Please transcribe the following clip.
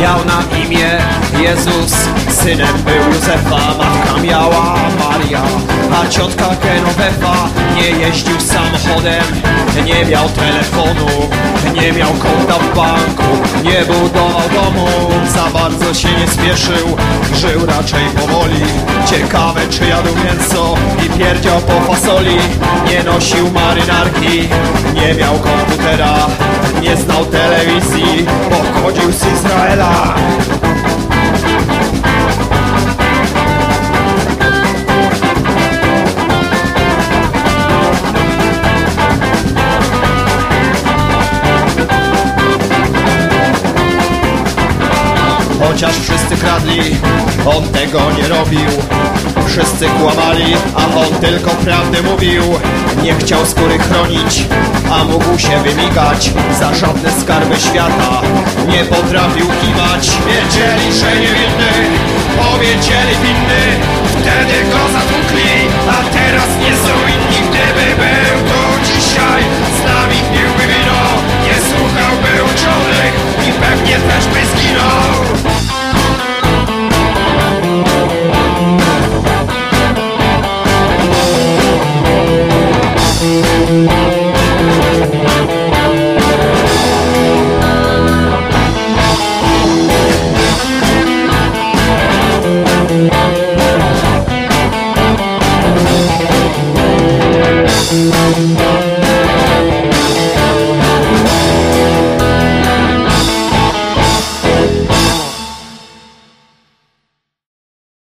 Miał na imię Jezus, synem był Józefa, matka miała A ciotka Genovefa nie jeździł samochodem, nie miał telefonu, nie miał konta w banku, nie budował domu, za bardzo się nie spieszył, żył raczej powoli. Ciekawe czy jadł mięso i pierdział po fasoli, nie nosił marynarki, nie miał komputera, nie znał telewizji, Chociaż wszyscy kradli, on tego nie robił. Wszyscy kłamali, a on tylko prawdę mówił. Nie chciał skóry chronić, a mógł się wymigać Za żadne skarby świata. Nie potrafił kiwać. Wiedzieli, że niewinny, powiedzieli Música